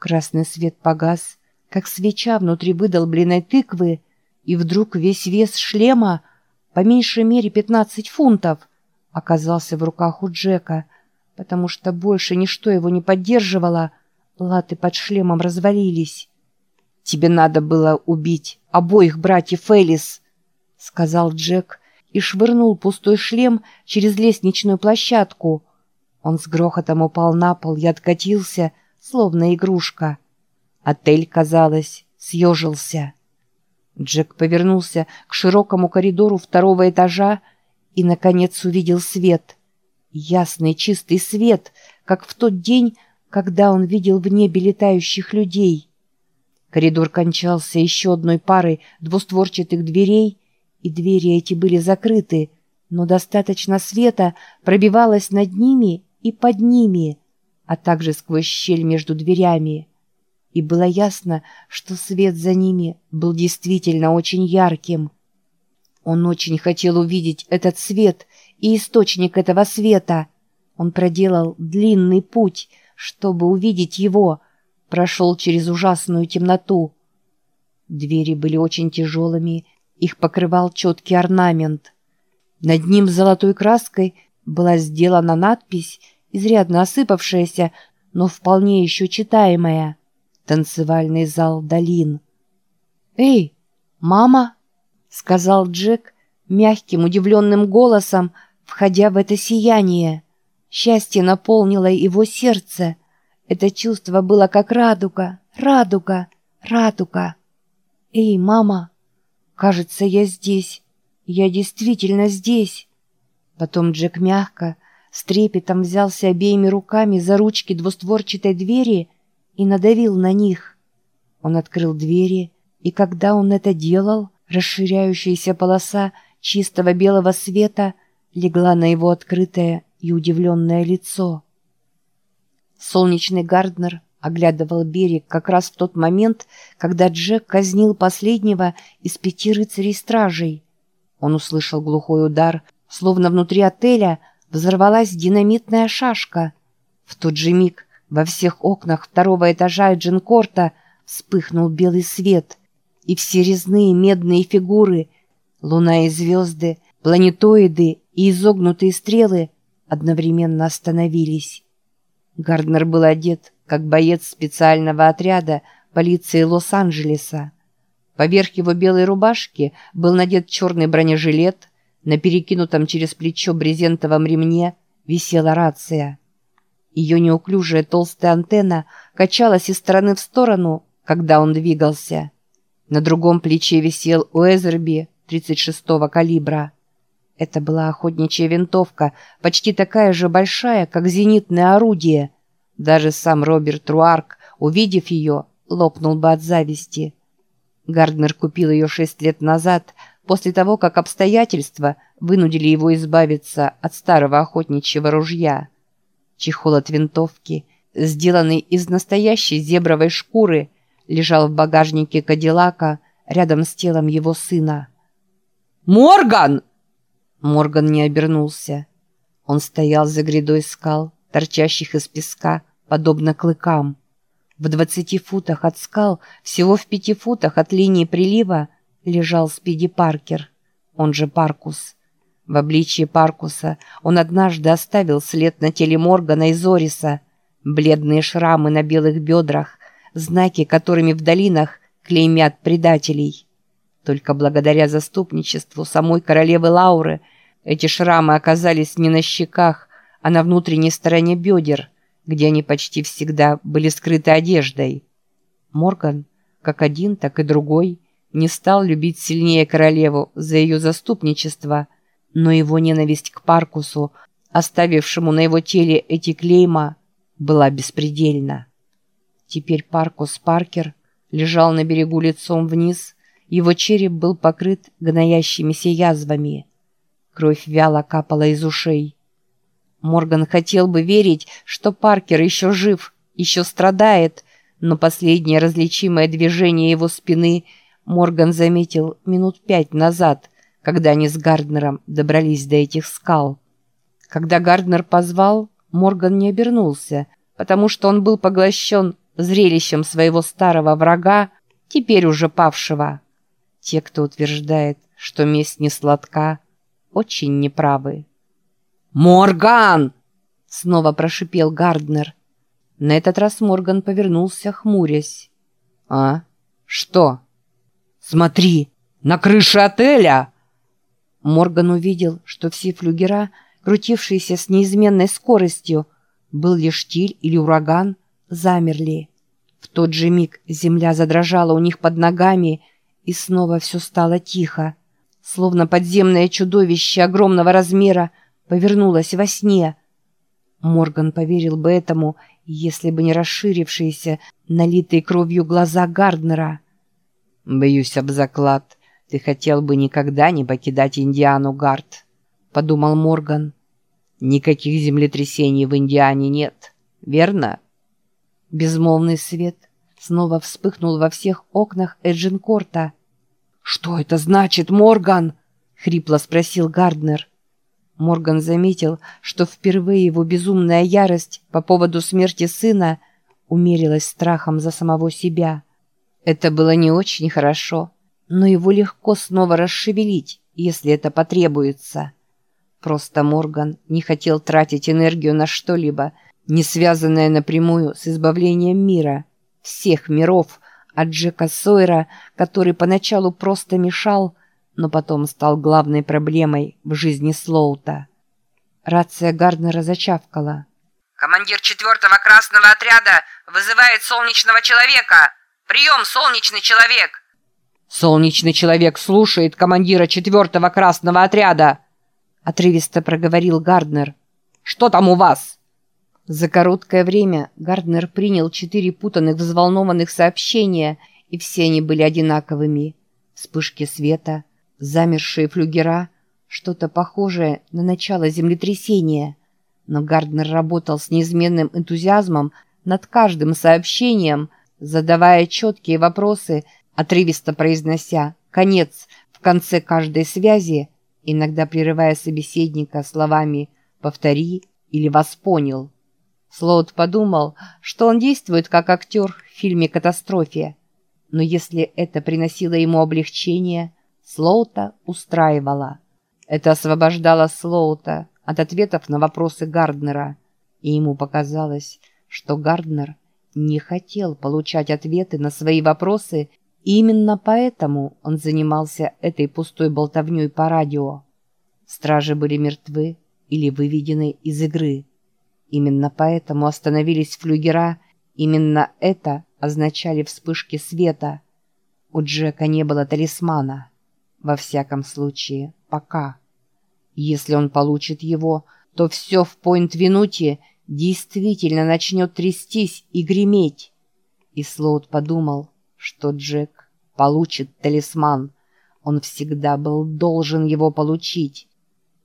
Красный свет погас, как свеча внутри выдолбленной тыквы, и вдруг весь вес шлема, по меньшей мере пятнадцать фунтов, оказался в руках у Джека, потому что больше ничто его не поддерживало, латы под шлемом развалились. «Тебе надо было убить обоих братьев Элис», — сказал Джек и швырнул пустой шлем через лестничную площадку. Он с грохотом упал на пол и откатился, словно игрушка. Отель, казалось, съежился. Джек повернулся к широкому коридору второго этажа и, наконец, увидел свет. Ясный чистый свет, как в тот день, когда он видел в небе летающих людей. Коридор кончался еще одной парой двустворчатых дверей, и двери эти были закрыты, но достаточно света пробивалось над ними и под ними, а также сквозь щель между дверями. И было ясно, что свет за ними был действительно очень ярким. Он очень хотел увидеть этот свет и источник этого света. Он проделал длинный путь, чтобы увидеть его, прошел через ужасную темноту. Двери были очень тяжелыми, их покрывал четкий орнамент. Над ним золотой краской была сделана надпись, изрядно осыпавшаяся, но вполне еще читаемая. «Танцевальный зал долин». «Эй, мама!» — сказал Джек мягким, удивленным голосом, входя в это сияние. Счастье наполнило его сердце. Это чувство было как радуга, радуга, радуга. «Эй, мама! Кажется, я здесь. Я действительно здесь!» Потом Джек мягко, с трепетом взялся обеими руками за ручки двустворчатой двери и надавил на них. Он открыл двери, и когда он это делал, расширяющаяся полоса чистого белого света легла на его открытое и удивленное лицо. Солнечный Гарднер оглядывал берег как раз в тот момент, когда Джек казнил последнего из пяти рыцарей-стражей. Он услышал глухой удар, словно внутри отеля взорвалась динамитная шашка. В тот же миг во всех окнах второго этажа Джинкорта вспыхнул белый свет, и все резные медные фигуры, луна и звезды, планетоиды и изогнутые стрелы одновременно остановились. Гарднер был одет, как боец специального отряда полиции Лос-Анджелеса. Поверх его белой рубашки был надет черный бронежилет, на перекинутом через плечо брезентовом ремне висела рация. Ее неуклюжая толстая антенна качалась из стороны в сторону, когда он двигался. На другом плече висел Уэзерби 36-го калибра. Это была охотничья винтовка, почти такая же большая, как зенитное орудие. Даже сам Роберт Руарк, увидев ее, лопнул бы от зависти. Гарднер купил ее шесть лет назад, после того, как обстоятельства вынудили его избавиться от старого охотничьего ружья. Чехол от винтовки, сделанный из настоящей зебровой шкуры, лежал в багажнике Кадиллака рядом с телом его сына. «Морган!» Морган не обернулся. Он стоял за грядой скал, торчащих из песка, подобно клыкам. В двадцати футах от скал, всего в пяти футах от линии прилива, лежал Спиди Паркер, он же Паркус. В обличье Паркуса он однажды оставил след на теле Моргана из Орриса, бледные шрамы на белых бедрах, знаки, которыми в долинах клеймят предателей. Только благодаря заступничеству самой королевы Лауры эти шрамы оказались не на щеках, а на внутренней стороне бедер, где они почти всегда были скрыты одеждой. Морган, как один, так и другой, не стал любить сильнее королеву за ее заступничество, но его ненависть к Паркусу, оставившему на его теле эти клейма, была беспредельна. Теперь Паркус Паркер лежал на берегу лицом вниз, его череп был покрыт гноящимися язвами. Кровь вяло капала из ушей. Морган хотел бы верить, что Паркер еще жив, еще страдает, но последнее различимое движение его спины – Морган заметил минут пять назад, когда они с Гарднером добрались до этих скал. Когда Гарднер позвал, Морган не обернулся, потому что он был поглощен зрелищем своего старого врага, теперь уже павшего. Те, кто утверждает, что месть не сладка, очень неправы. «Морган!» — снова прошипел Гарднер. На этот раз Морган повернулся, хмурясь. «А? Что?» «Смотри! На крыше отеля!» Морган увидел, что все флюгера, крутившиеся с неизменной скоростью, был ли штиль или ураган, замерли. В тот же миг земля задрожала у них под ногами, и снова все стало тихо, словно подземное чудовище огромного размера повернулось во сне. Морган поверил бы этому, если бы не расширившиеся, налитые кровью глаза Гарднера. «Боюсь об заклад. Ты хотел бы никогда не покидать Индиану, Гард», — подумал Морган. «Никаких землетрясений в Индиане нет, верно?» Безмолвный свет снова вспыхнул во всех окнах Эджинкорта. «Что это значит, Морган?» — хрипло спросил Гарднер. Морган заметил, что впервые его безумная ярость по поводу смерти сына умерилась страхом за самого себя. Это было не очень хорошо, но его легко снова расшевелить, если это потребуется. Просто Морган не хотел тратить энергию на что-либо, не связанное напрямую с избавлением мира, всех миров, от Джека Сойера, который поначалу просто мешал, но потом стал главной проблемой в жизни Слоута. Рация Гарднера зачавкала. «Командир четвертого красного отряда вызывает солнечного человека! Прием, солнечный человек!» «Солнечный человек слушает командира четвертого красного отряда!» Отрывисто проговорил Гарднер. «Что там у вас?» За короткое время Гарднер принял четыре путанных взволнованных сообщения, и все они были одинаковыми. Вспышки света, замершие флюгера, что-то похожее на начало землетрясения. Но Гарднер работал с неизменным энтузиазмом над каждым сообщением, задавая четкие вопросы, отрывисто произнося «конец» в конце каждой связи, иногда прерывая собеседника словами «повтори» или «вас понял». Слоут подумал, что он действует как актер в фильме «Катастрофе». Но если это приносило ему облегчение, Слоута устраивало. Это освобождало Слоута от ответов на вопросы Гарднера, и ему показалось, что Гарднер не хотел получать ответы на свои вопросы, и именно поэтому он занимался этой пустой болтовней по радио. Стражи были мертвы или выведены из игры. Именно поэтому остановились флюгера, именно это означали вспышки света. У Джека не было талисмана. Во всяком случае, пока. Если он получит его, то все в Пойнт-Винуте действительно начнет трястись и греметь. И Слоут подумал, что Джек получит талисман. Он всегда был должен его получить.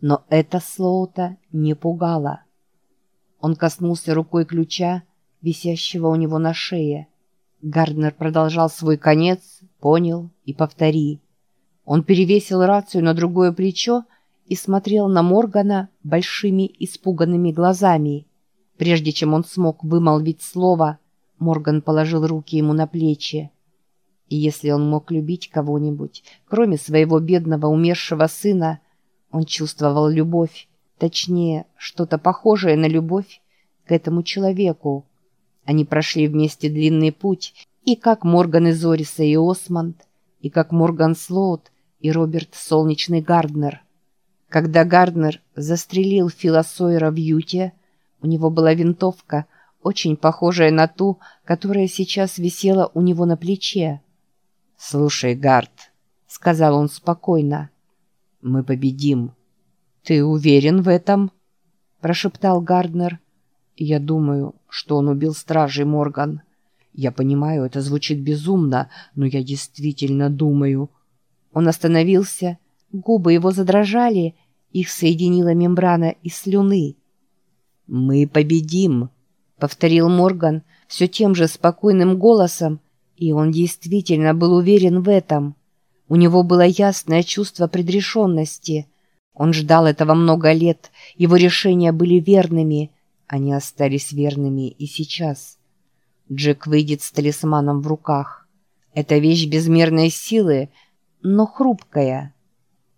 Но это Слоута не пугало. Он коснулся рукой ключа, висящего у него на шее. Гарднер продолжал свой конец, понял и повтори. Он перевесил рацию на другое плечо и смотрел на Моргана большими испуганными глазами. Прежде чем он смог вымолвить слово, Морган положил руки ему на плечи. И если он мог любить кого-нибудь, кроме своего бедного умершего сына, он чувствовал любовь, Точнее, что-то похожее на любовь к этому человеку. Они прошли вместе длинный путь, и как Морган из Ориса и Осмонд, и как Морган Слоут и Роберт Солнечный Гарднер. Когда Гарднер застрелил Фила Сойера в Юте, у него была винтовка, очень похожая на ту, которая сейчас висела у него на плече. «Слушай, Гард», — сказал он спокойно, — «мы победим». «Ты уверен в этом?» – прошептал Гарднер. «Я думаю, что он убил стражей Морган. Я понимаю, это звучит безумно, но я действительно думаю». Он остановился, губы его задрожали, их соединила мембрана из слюны. «Мы победим», — повторил Морган все тем же спокойным голосом, и он действительно был уверен в этом. У него было ясное чувство предрешенности — он ждал этого много лет, его решения были верными, они остались верными и сейчас. Джек выйдет с талисманом в руках. Это вещь безмерной силы, но хрупкая.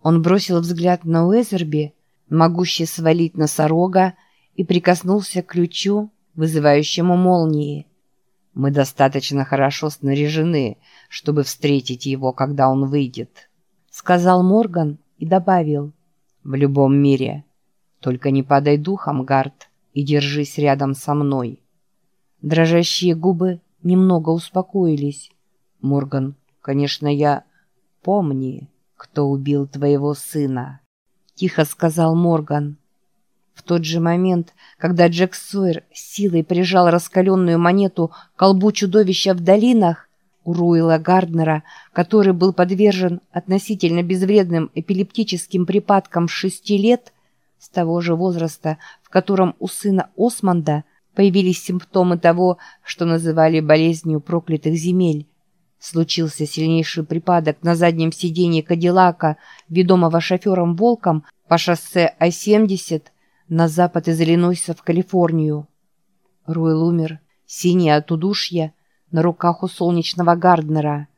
Он бросил взгляд на Уэзерби, могущий свалить носорога, и прикоснулся к ключу, вызывающему молнии. Мы достаточно хорошо снаряжены, чтобы встретить его, когда он выйдет», — сказал Морган и добавил. «В любом мире. Только не падай духом, Гард, и держись рядом со мной». Дрожащие губы немного успокоились. «Морган, конечно, я... Помни, кто убил твоего сына», — тихо сказал Морган. В тот же момент, когда Джек Сойер силой прижал раскаленную монету к колбу чудовища в долинах, у Руила Гарднера, который был подвержен относительно безвредным эпилептическим припадкам с шести лет, с того же возраста, в котором у сына Османда появились симптомы того, что называли болезнью проклятых земель. Случился сильнейший припадок на заднем сиденье Кадиллака, ведомого шофером Волком по шоссе А-70, на запад из Иллинойса в Калифорнию. Руэл умер, синий от удушья, на руках у солнечного Гарднера.